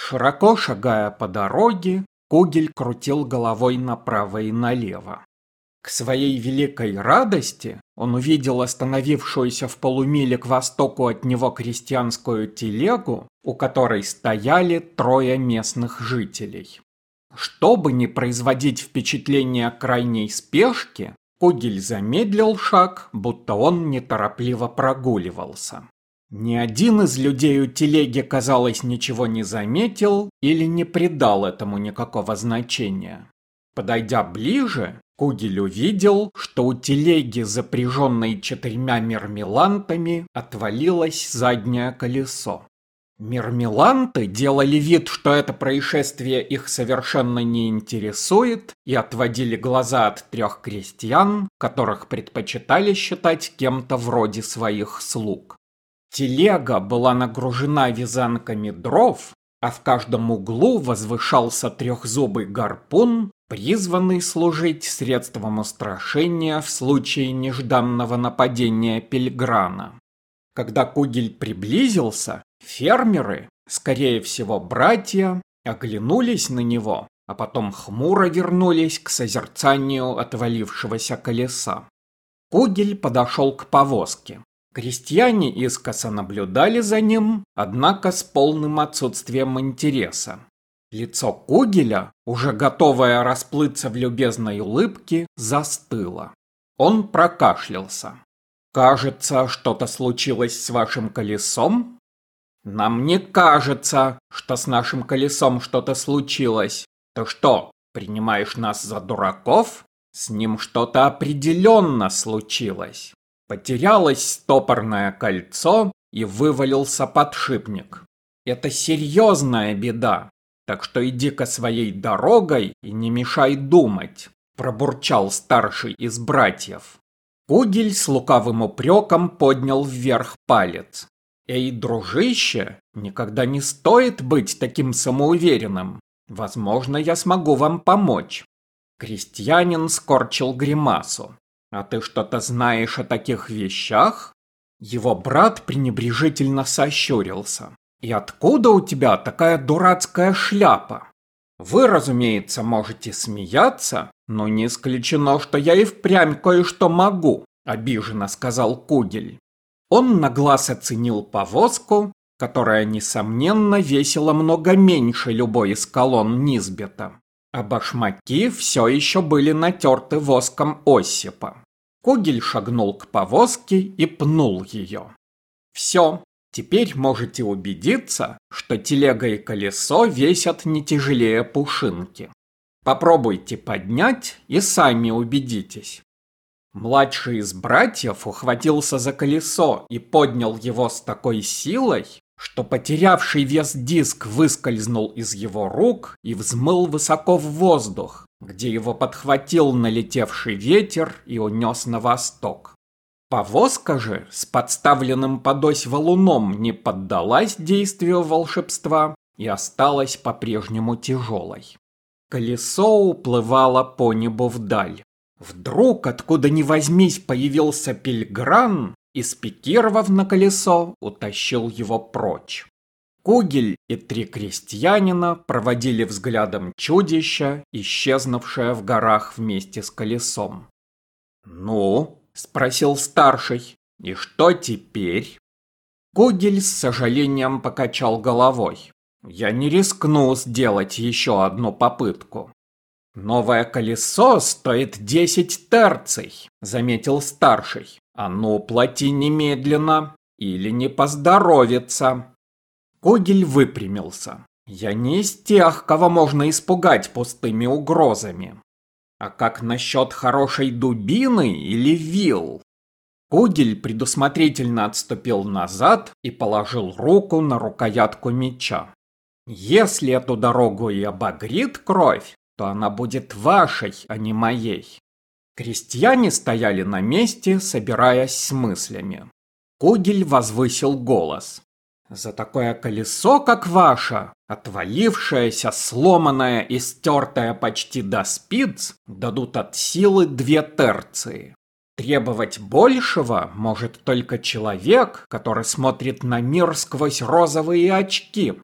Широко шагая по дороге, Кугель крутил головой направо и налево. К своей великой радости он увидел остановившуюся в полумиле к востоку от него крестьянскую телегу, у которой стояли трое местных жителей. Чтобы не производить впечатление крайней спешки, Кугель замедлил шаг, будто он неторопливо прогуливался. Ни один из людей у телеги, казалось, ничего не заметил или не придал этому никакого значения. Подойдя ближе, Кугель увидел, что у телеги, запряженной четырьмя мермелантами, отвалилось заднее колесо. Мермеланты делали вид, что это происшествие их совершенно не интересует, и отводили глаза от трех крестьян, которых предпочитали считать кем-то вроде своих слуг. Телега была нагружена вязанками дров, а в каждом углу возвышался трехзубый гарпун, призванный служить средством устрашения в случае нежданного нападения Пельграна. Когда Кугель приблизился, фермеры, скорее всего братья, оглянулись на него, а потом хмуро вернулись к созерцанию отвалившегося колеса. Кугель подошел к повозке. Крестьяне искоса наблюдали за ним, однако с полным отсутствием интереса. Лицо Кугеля, уже готовое расплыться в любезной улыбке, застыло. Он прокашлялся. «Кажется, что-то случилось с вашим колесом?» «Нам не кажется, что с нашим колесом что-то случилось. Ты что, принимаешь нас за дураков? С ним что-то определенно случилось». Потерялось стопорное кольцо и вывалился подшипник. Это серьезная беда, так что иди-ка своей дорогой и не мешай думать, пробурчал старший из братьев. Кугель с лукавым упреком поднял вверх палец. «Эй, дружище, никогда не стоит быть таким самоуверенным. Возможно, я смогу вам помочь». Крестьянин скорчил гримасу. «А ты что-то знаешь о таких вещах?» Его брат пренебрежительно сощурился. «И откуда у тебя такая дурацкая шляпа? Вы, разумеется, можете смеяться, но не исключено, что я и впрямь кое-что могу», – обиженно сказал Кугель. Он на глаз оценил повозку, которая, несомненно, весила много меньше любой из колонн Низбета а башмаки все еще были натерты воском Осипа. Кугель шагнул к повозке и пнул ее. Все, теперь можете убедиться, что телега и колесо весят не тяжелее пушинки. Попробуйте поднять и сами убедитесь. Младший из братьев ухватился за колесо и поднял его с такой силой, что потерявший вес диск выскользнул из его рук и взмыл высоко в воздух, где его подхватил налетевший ветер и унес на восток. Повозка же с подставленным под ось валуном не поддалась действию волшебства и осталась по-прежнему тяжелой. Колесо уплывало по небу вдаль. Вдруг, откуда ни возьмись, появился пильгран и, спикировав на колесо, утащил его прочь. Кугель и три крестьянина проводили взглядом чудища, исчезнувшее в горах вместе с колесом. «Ну?» – спросил старший. «И что теперь?» Кугель с сожалением покачал головой. «Я не рискну сделать еще одну попытку. «Новое колесо стоит десять терций», — заметил старший. «А ну, плати немедленно, или не поздоровится». Когель выпрямился. «Я не из тех, кого можно испугать пустыми угрозами. А как насчет хорошей дубины или вил?» Кугель предусмотрительно отступил назад и положил руку на рукоятку меча. «Если эту дорогу и обогрит кровь, то она будет вашей, а не моей. Крестьяне стояли на месте, собираясь с мыслями. Кугель возвысил голос. «За такое колесо, как ваше, отвалившееся, сломанное и стертое почти до спиц, дадут от силы две терции. Требовать большего может только человек, который смотрит на мир сквозь розовые очки,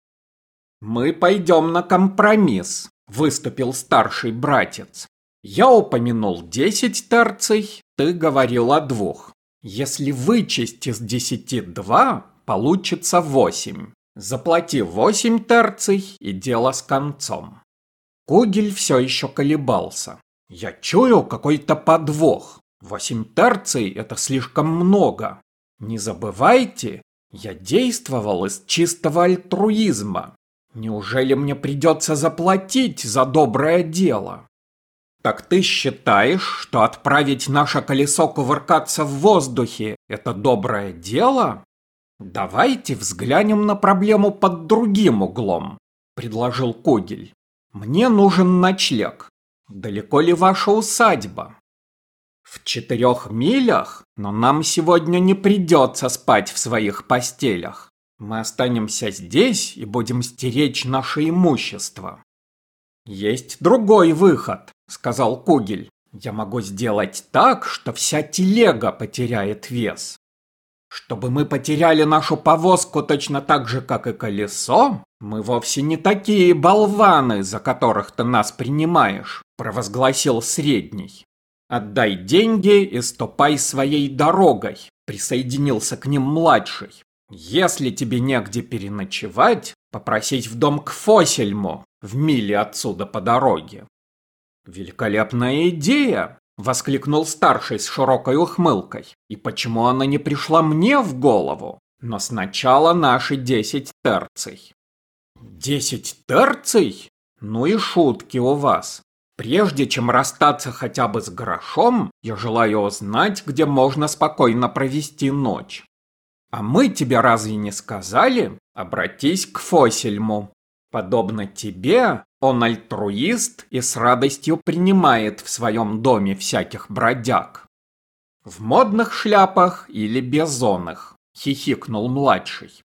Мы пойдем на компромисс, выступил старший братец. Я упомянул десять терций, ты говорил о двух. Если вычесть из десяти два, получится восемь. Заплати восемь терций и дело с концом. Кугель все еще колебался. Я чую какой-то подвох. Восемь терций – это слишком много. Не забывайте, я действовал из чистого альтруизма. Неужели мне придется заплатить за доброе дело? Так ты считаешь, что отправить наше колесо кувыркаться в воздухе – это доброе дело? Давайте взглянем на проблему под другим углом, предложил Когель. Мне нужен ночлег. Далеко ли ваша усадьба? В четырех милях, но нам сегодня не придется спать в своих постелях. Мы останемся здесь и будем стеречь наше имущество. Есть другой выход, сказал Кугель. Я могу сделать так, что вся телега потеряет вес. Чтобы мы потеряли нашу повозку точно так же, как и колесо, мы вовсе не такие болваны, за которых ты нас принимаешь, провозгласил средний. Отдай деньги и ступай своей дорогой, присоединился к ним младший. Если тебе негде переночевать, попросить в дом к Фосельму, в миле отсюда по дороге. Великолепная идея, Воскликнул старший с широкой ухмылкой. И почему она не пришла мне в голову? Но сначала наши десять терций. Десять терций? Ну и шутки у вас. Прежде чем расстаться хотя бы с грошом, я желаю узнать, где можно спокойно провести ночь. А мы тебе разве не сказали? Обратись к Фосельму. Подобно тебе, он альтруист и с радостью принимает в своем доме всяких бродяг. В модных шляпах или безонных, хихикнул младший.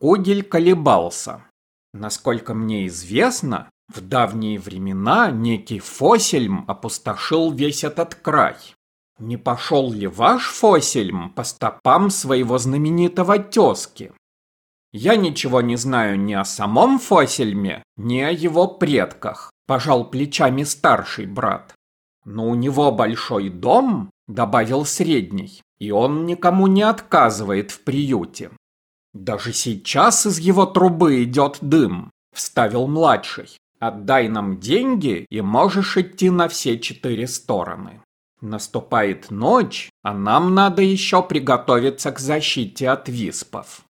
Кугель колебался. Насколько мне известно, в давние времена некий Фосельм опустошил весь этот край. Не пошел ли ваш Фосельм по стопам своего знаменитого тезки? Я ничего не знаю ни о самом Фосельме, ни о его предках, пожал плечами старший брат. Но у него большой дом, добавил средний, и он никому не отказывает в приюте. Даже сейчас из его трубы идет дым, вставил младший. Отдай нам деньги, и можешь идти на все четыре стороны. Наступает ночь, а нам надо еще приготовиться к защите от виспов.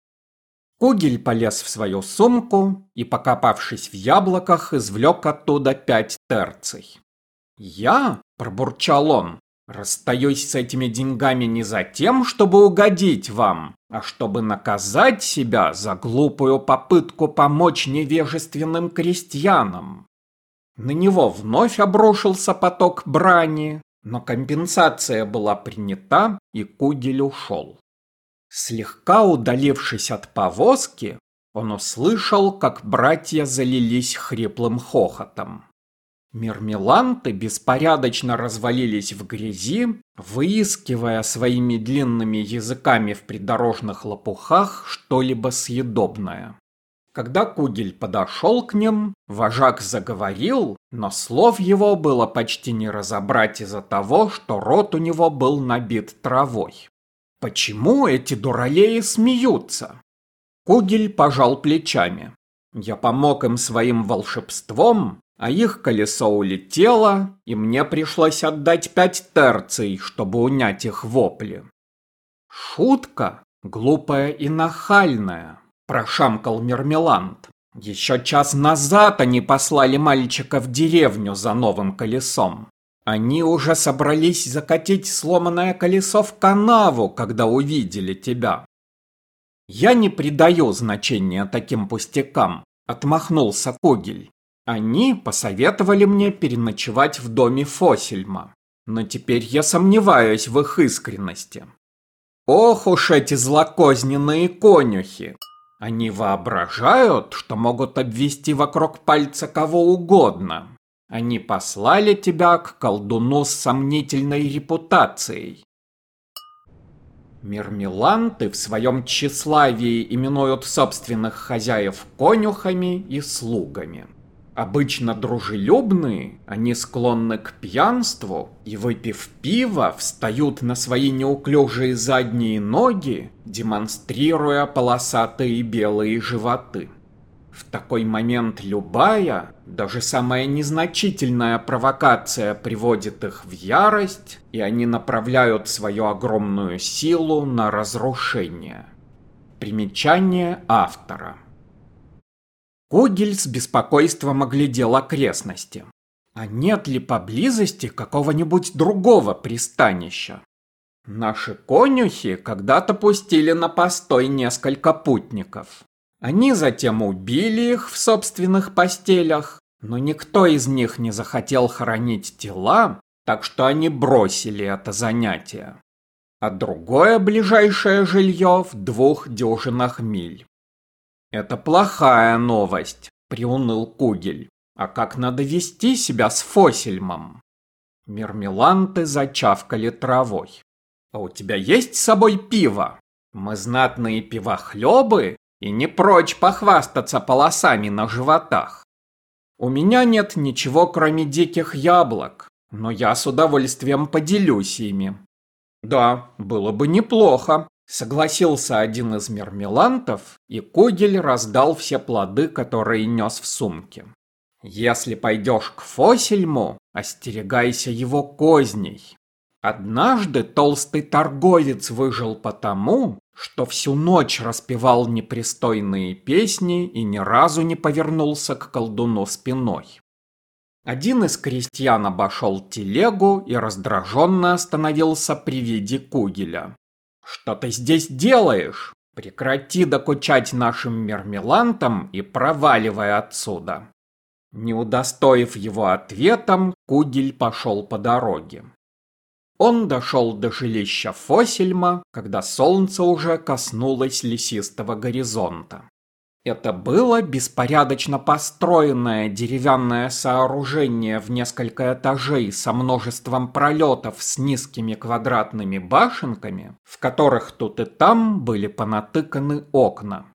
Кугель полез в свою сумку и, покопавшись в яблоках, извлек оттуда пять терций. «Я?» – пробурчал он. «Расстаюсь с этими деньгами не за тем, чтобы угодить вам, а чтобы наказать себя за глупую попытку помочь невежественным крестьянам». На него вновь обрушился поток брани, но компенсация была принята, и Кугель ушел. Слегка удалившись от повозки, он услышал, как братья залились хриплым хохотом. Мермеланты беспорядочно развалились в грязи, выискивая своими длинными языками в придорожных лопухах что-либо съедобное. Когда Кугель подошел к ним, вожак заговорил, но слов его было почти не разобрать из-за того, что рот у него был набит травой. Почему эти дуралеи смеются? Кугель пожал плечами. Я помог им своим волшебством, а их колесо улетело, и мне пришлось отдать пять терций, чтобы унять их вопли. Шутка, глупая и нахальная, прошамкал Мермеланд. Еще час назад они послали мальчика в деревню за новым колесом. Они уже собрались закатить сломанное колесо в канаву, когда увидели тебя. Я не придаю значения таким пустякам, отмахнулся Когель. Они посоветовали мне переночевать в доме Фосельма, но теперь я сомневаюсь в их искренности. Ох уж эти злокозненные конюхи! Они воображают, что могут обвести вокруг пальца кого угодно, они послали тебя к колдуну с сомнительной репутацией. Мермеланты в своем тщеславии именуют собственных хозяев конюхами и слугами. Обычно дружелюбные, они склонны к пьянству и, выпив пиво, встают на свои неуклюжие задние ноги, демонстрируя полосатые белые животы. В такой момент любая, даже самая незначительная провокация приводит их в ярость, и они направляют свою огромную силу на разрушение. Примечание автора. Кугель с беспокойством оглядел окрестности. А нет ли поблизости какого-нибудь другого пристанища? Наши конюхи когда-то пустили на постой несколько путников. Они затем убили их в собственных постелях, но никто из них не захотел хоронить тела, так что они бросили это занятие. А другое ближайшее жилье в двух дюжинах миль. «Это плохая новость», — приуныл Кугель. «А как надо вести себя с Фосельмом?» Мермеланты зачавкали травой. «А у тебя есть с собой пиво? Мы знатные пивохлебы и не прочь похвастаться полосами на животах. У меня нет ничего, кроме диких яблок, но я с удовольствием поделюсь ими. Да, было бы неплохо, согласился один из мермелантов, и Кугель раздал все плоды, которые нес в сумке. Если пойдешь к Фосельму, остерегайся его козней. Однажды толстый торговец выжил потому, что всю ночь распевал непристойные песни и ни разу не повернулся к колдуну спиной. Один из крестьян обошел телегу и раздраженно остановился при виде Кугеля. «Что ты здесь делаешь? Прекрати докучать нашим мермелантам и проваливай отсюда!» Не удостоив его ответом, Кугель пошел по дороге. Он дошел до жилища Фосельма, когда солнце уже коснулось лесистого горизонта. Это было беспорядочно построенное деревянное сооружение в несколько этажей со множеством пролетов с низкими квадратными башенками, в которых тут и там были понатыканы окна.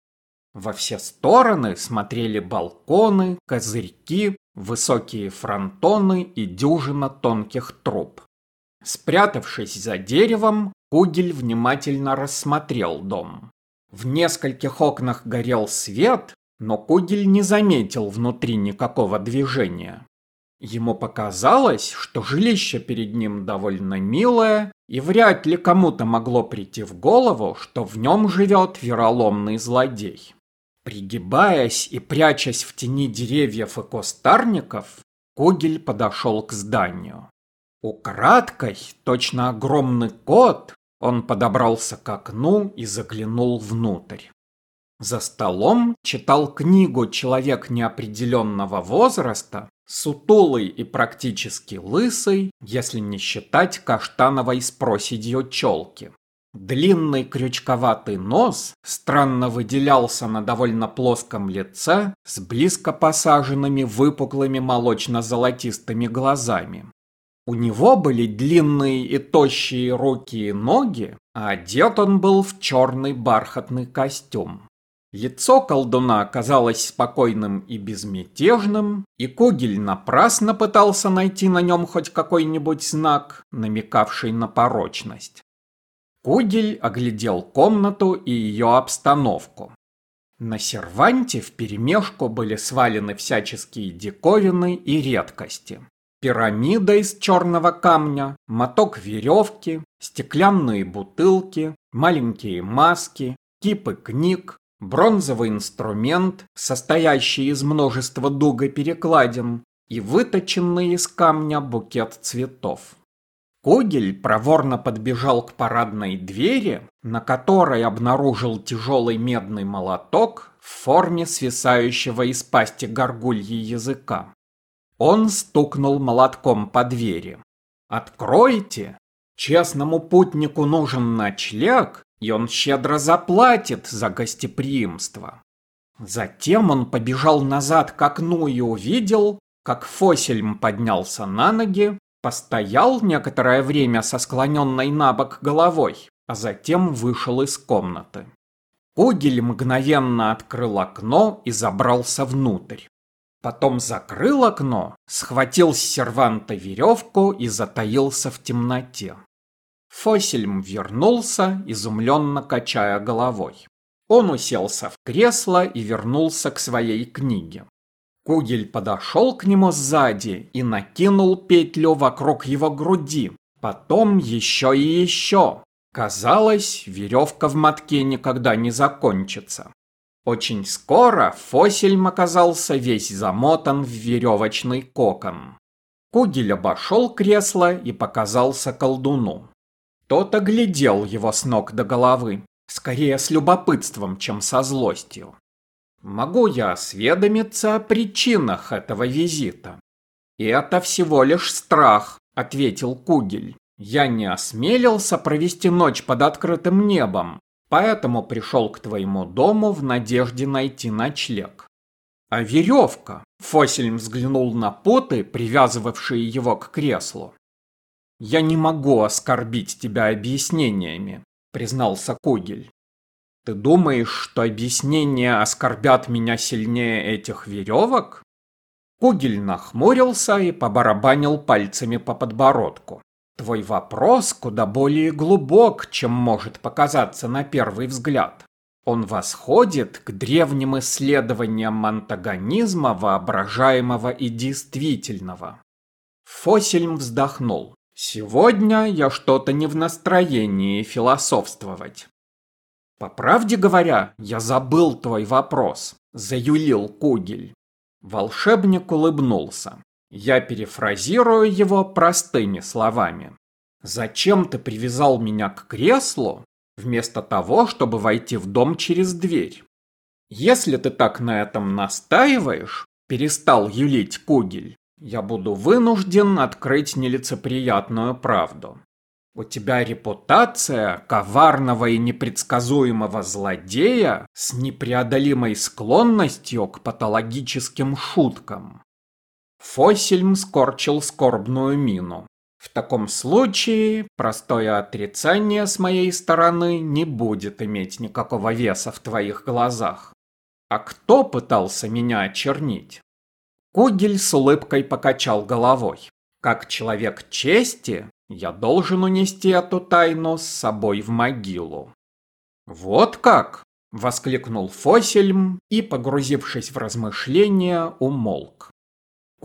Во все стороны смотрели балконы, козырьки, высокие фронтоны и дюжина тонких труб. Спрятавшись за деревом, Кугель внимательно рассмотрел дом. В нескольких окнах горел свет, но Кугель не заметил внутри никакого движения. Ему показалось, что жилище перед ним довольно милое, и вряд ли кому-то могло прийти в голову, что в нем живет вероломный злодей. Пригибаясь и прячась в тени деревьев и кустарников, Кугель подошел к зданию. Украдкой, точно огромный кот, он подобрался к окну и заглянул внутрь. За столом читал книгу человек неопределенного возраста, сутулый и практически лысый, если не считать каштановой с проседью челки. Длинный крючковатый нос странно выделялся на довольно плоском лице с близко посаженными выпуклыми молочно-золотистыми глазами. У него были длинные и тощие руки и ноги, а одет он был в черный бархатный костюм. Лицо колдуна оказалось спокойным и безмятежным, и Когель напрасно пытался найти на нем хоть какой-нибудь знак, намекавший на порочность. Кугель оглядел комнату и ее обстановку. На серванте вперемешку были свалены всяческие диковины и редкости пирамида из черного камня, моток веревки, стеклянные бутылки, маленькие маски, типы книг, бронзовый инструмент, состоящий из множества дугоперекладин, и выточенный из камня букет цветов. Когель проворно подбежал к парадной двери, на которой обнаружил тяжелый медный молоток в форме свисающего из пасти горгульи языка. Он стукнул молотком по двери. «Откройте! Честному путнику нужен ночлег, и он щедро заплатит за гостеприимство». Затем он побежал назад к окну и увидел, как Фосельм поднялся на ноги, постоял некоторое время со склоненной на бок головой, а затем вышел из комнаты. Кугель мгновенно открыл окно и забрался внутрь. Потом закрыл окно, схватил с серванта веревку и затаился в темноте. Фосельм вернулся, изумленно качая головой. Он уселся в кресло и вернулся к своей книге. Кугель подошел к нему сзади и накинул петлю вокруг его груди, потом еще и еще. Казалось, веревка в мотке никогда не закончится. Очень скоро Фосельм оказался весь замотан в веревочный кокон. Кугель обошел кресло и показался колдуну. Тот оглядел его с ног до головы, скорее с любопытством, чем со злостью. Могу я осведомиться о причинах этого визита? Это всего лишь страх, ответил Кугель. Я не осмелился провести ночь под открытым небом, поэтому пришел к твоему дому в надежде найти ночлег. А веревка? Фосельм взглянул на поты, привязывавшие его к креслу. «Я не могу оскорбить тебя объяснениями», — признался Кугель. «Ты думаешь, что объяснения оскорбят меня сильнее этих веревок?» Кугель нахмурился и побарабанил пальцами по подбородку. Твой вопрос куда более глубок, чем может показаться на первый взгляд. Он восходит к древним исследованиям антагонизма воображаемого и действительного. Фосельм вздохнул. Сегодня я что-то не в настроении философствовать. По правде говоря, я забыл твой вопрос, заюлил Кугель. Волшебник улыбнулся. Я перефразирую его простыми словами. «Зачем ты привязал меня к креслу, вместо того, чтобы войти в дом через дверь?» «Если ты так на этом настаиваешь», – перестал юлить Кугель, – «я буду вынужден открыть нелицеприятную правду. У тебя репутация коварного и непредсказуемого злодея с непреодолимой склонностью к патологическим шуткам. Фосельм скорчил скорбную мину. В таком случае простое отрицание с моей стороны не будет иметь никакого веса в твоих глазах. А кто пытался меня очернить? Кугель с улыбкой покачал головой. Как человек чести, я должен унести эту тайну с собой в могилу. Вот как? Воскликнул Фосельм и, погрузившись в размышления, умолк.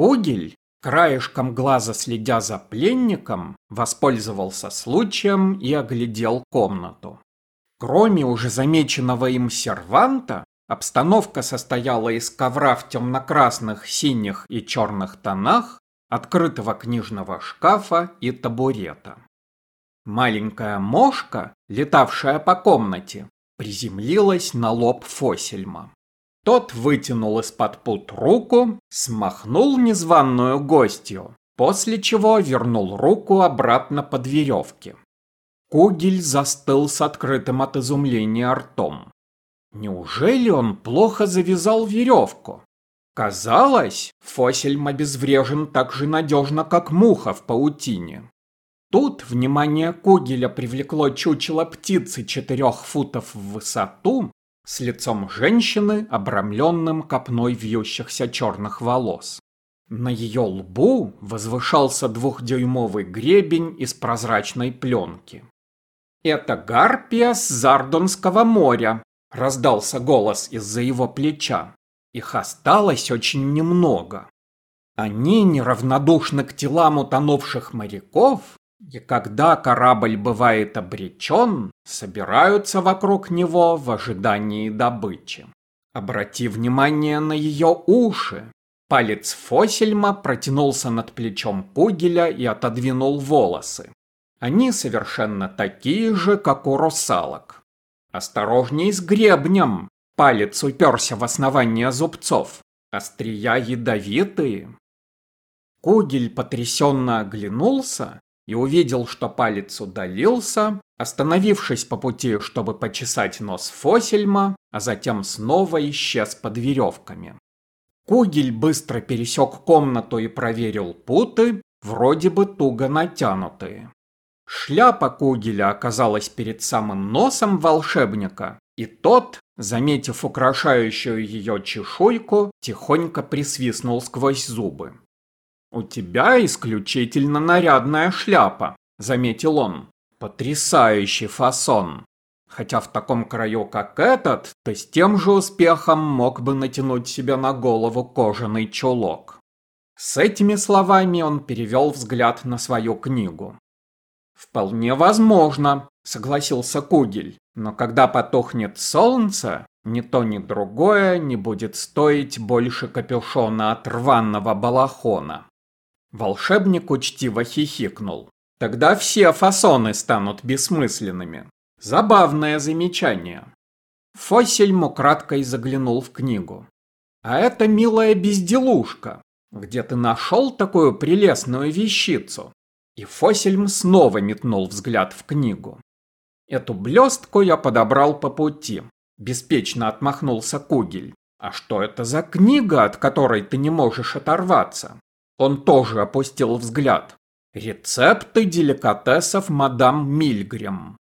Кугель, краешком глаза следя за пленником, воспользовался случаем и оглядел комнату. Кроме уже замеченного им серванта, обстановка состояла из ковра в темно-красных, синих и черных тонах, открытого книжного шкафа и табурета. Маленькая мошка, летавшая по комнате, приземлилась на лоб Фосельма. Тот вытянул из-под пут руку, смахнул незваную гостью, после чего вернул руку обратно под веревки. Кугель застыл с открытым от изумления ртом. Неужели он плохо завязал веревку? Казалось, Фосельм обезврежен так же надежно, как муха в паутине. Тут внимание Кугеля привлекло чучело птицы четырех футов в высоту с лицом женщины, обрамленным копной вьющихся черных волос. На ее лбу возвышался двухдюймовый гребень из прозрачной пленки. «Это гарпия с Зардонского моря», — раздался голос из-за его плеча. Их осталось очень немного. Они неравнодушны к телам утонувших моряков и когда корабль бывает обречен, собираются вокруг него в ожидании добычи. Обрати внимание на ее уши. Палец Фосельма протянулся над плечом Пугеля и отодвинул волосы. Они совершенно такие же, как у русалок. Осторожней с гребнем. Палец уперся в основание зубцов. Острия ядовитые. Кугель потрясенно оглянулся и увидел, что палец удалился, остановившись по пути, чтобы почесать нос Фосельма, а затем снова исчез под веревками. Кугель быстро пересек комнату и проверил путы, вроде бы туго натянутые. Шляпа Кугеля оказалась перед самым носом волшебника, и тот, заметив украшающую ее чешуйку, тихонько присвистнул сквозь зубы. «У тебя исключительно нарядная шляпа», — заметил он. «Потрясающий фасон. Хотя в таком краю, как этот, ты с тем же успехом мог бы натянуть себе на голову кожаный чулок». С этими словами он перевел взгляд на свою книгу. «Вполне возможно», — согласился Кугель. «Но когда потухнет солнце, ни то, ни другое не будет стоить больше капюшона от рваного балахона». Волшебник учтиво хихикнул. «Тогда все фасоны станут бессмысленными. Забавное замечание». Фосельм украдкой заглянул в книгу. «А это милая безделушка. Где ты нашел такую прелестную вещицу?» И Фосельм снова метнул взгляд в книгу. Эту блестку я подобрал по пути. Беспечно отмахнулся Кугель. А что это за книга, от которой ты не можешь оторваться? Он тоже опустил взгляд. Рецепты деликатесов мадам Мильгрем.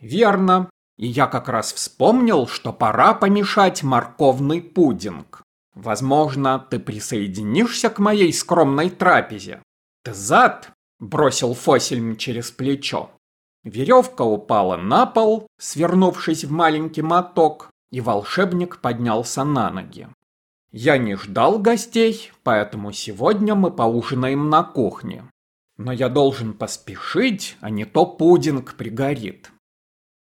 Верно. И я как раз вспомнил, что пора помешать морковный пудинг. Возможно, ты присоединишься к моей скромной трапезе. Ты зад бросил Фосельм через плечо. Веревка упала на пол, свернувшись в маленький моток, и волшебник поднялся на ноги. Я не ждал гостей, поэтому сегодня мы поужинаем на кухне. Но я должен поспешить, а не то пудинг пригорит.